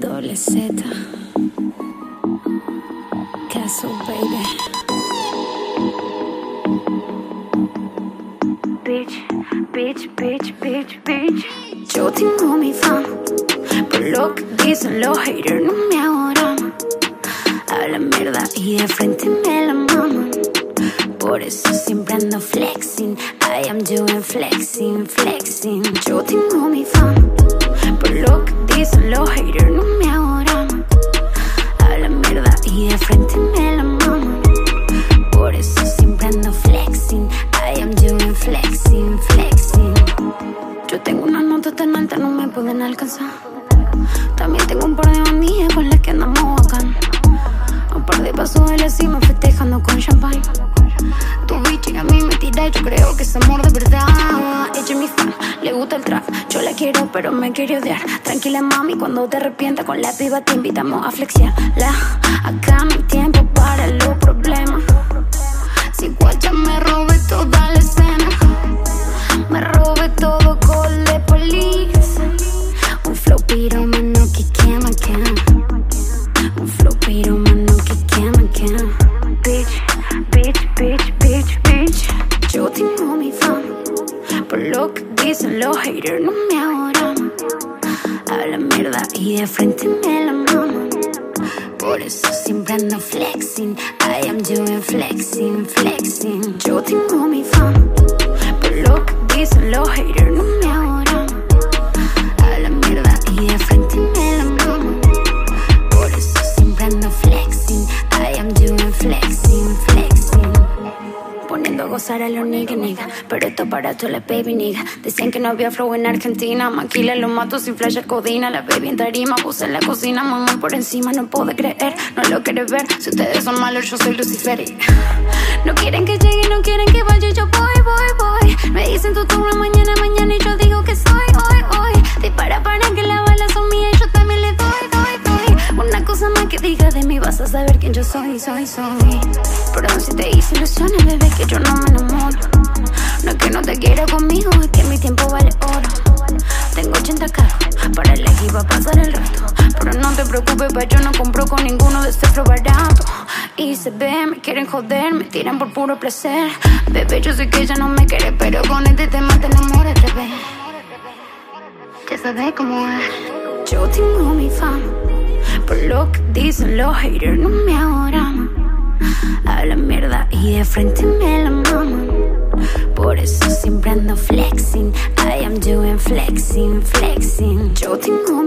Doble Z. Castle, baby. Bitch, bitch, bitch, bitch, bitch. Yo tengo mi fama. Por lo que dicen los haters, no me hago drama. A la mierda y de frente. Por eso siempre ando flexing. I am doing flexing, flexing. Yo tengo mi fama. Por lo que dicen los haters, no me drama. A la mierda y de frente me la maman. Por eso siempre ando flexing. I am doing flexing, flexing. Yo tengo una nota tan alta, no me pueden alcanzar. Yo creo que es amor de verdad. Ella es mi fan, le gusta el trap. Yo la quiero, pero me quiere odiar. Tranquila, mami, cuando te arrepientas con la piba te invitamos a flexiar. La, acá hay tiempo para los problemas. Si guacha me robe toda la escena, me robe todo con de police. Un flow piromano que quema, quema. Un flow piromano que quema, quema. Bitch, bitch, bitch, dicen los haters, no me hago drama. A la mierda y de frente me la maman. Por eso siempre ando flexing. I am doing flexing, flexing. Yo tengo mi fama. Por lo que dicen los haters, no me Poniendo a los nigga nigga. Pero esto para toda la baby nigga. Decían que no había flow en Argentina. Maquila los mato sin flash codina. La baby en tarima, puse en la cocina Muy muy por encima, no puedo creer. No lo quieres ver, si ustedes son malos Yo soy Lucifer. No quieren que llegue, no quieren que vaya. Yo voy, voy, voy más que diga de mí Vas a saber quién yo soy, soy, soy. Perdón si te hice ilusiones, bebé Que yo no me enamoro. No es que no te quiera conmigo Es que mi tiempo vale oro. Tengo 80 carros Para el equipo a pasar el rato. Pero no te preocupes, pa' yo no compro con ninguno de este flow barato Y se ve, me quieren joder Me tiran por puro placer. Bebé, yo sé que ella no me quiere Pero con este tema te enamoras, bebé. Ya sabes cómo es. Yo tengo mi fama Por lo que dicen los haters No me drama a la mierda y de frente me la maman. Por eso siempre ando flexing. I am doing flexing, flexing. Yo tengo